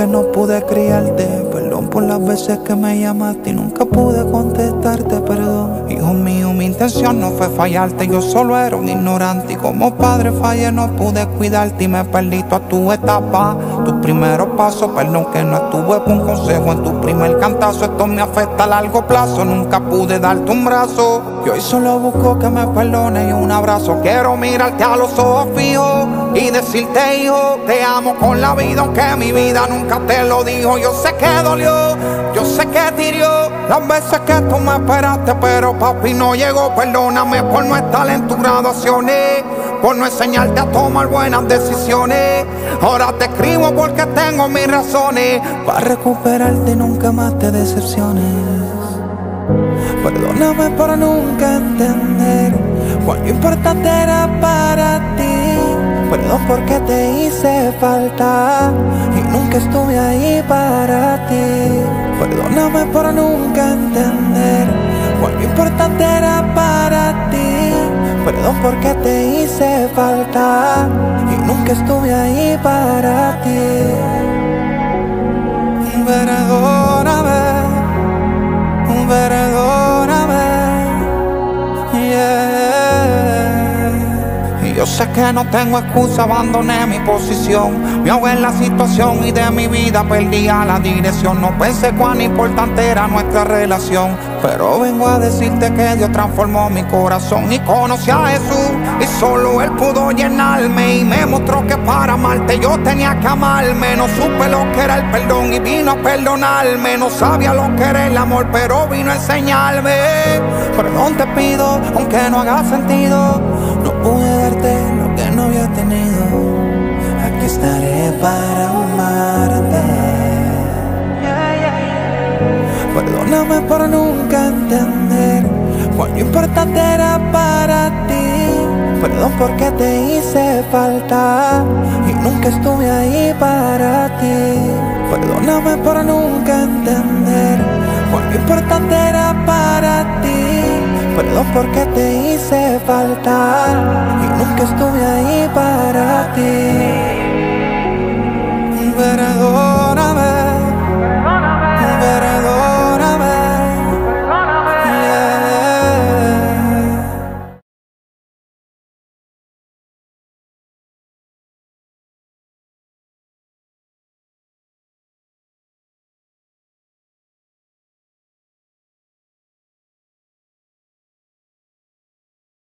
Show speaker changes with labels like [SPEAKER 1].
[SPEAKER 1] que no pude criarte. Perdón por las veces que me llamaste y nunca pude contestarte, perdón. Hijo mío, mi intención no fue fallarte, yo solo era un ignorante. Y como padre fallé, no pude cuidarte y me perdí a tu etapa. Tus primeros pasos, perdón que no estuve con consejo en tu primer cantazo. Esto me afecta a largo plazo, nunca pude darte un brazo. Y hoy solo busco que me perdone y un abrazo. Quiero mirarte a los ojos fijos y decirte, hijo, te amo con la vida, aunque mi vida nunca te lo dijo. Yo sé que dolió, yo sé que te hirió las veces que tú me esperaste, pero papi no llegó. Perdóname por no estar en tus graduaciones, por no enseñarte a tomar buenas decisiones. Ahora te escribo porque tengo mis razones para recuperarte nunca más te decepciones. Perdóname por nunca entender cuán importante era para ti. Perdón porque te hice falta y nunca estuve ahí para ti. Perdóname por nunca entender cuán importante era para ti. Perdón porque te hice falta y nunca estuve ahí para ti. Perdóname, perdóname. Yeah. Yo sé que no tengo excusa, abandoné mi posición. Me ahogué en la situación y de mi vida perdía la dirección. No pensé cuán importante era nuestra relación. Pero vengo a decirte que Dios transformó mi corazón y conocí a Jesús. Y solo Él pudo llenarme y me mostró que para amarte yo tenía que amarme. No supe lo que era el perdón y vino a perdonarme. No sabía lo que era el amor, pero vino a enseñarme. Perdón te pido, aunque no haga sentido. No pude darte lo que no había tenido. Aquí estaré para Perdóname por nunca entender cuán importante era para ti. Perdón porque te hice falta y nunca estuve ahí para ti. Perdóname por nunca entender cuán importante era para ti. Perdón porque te hice falta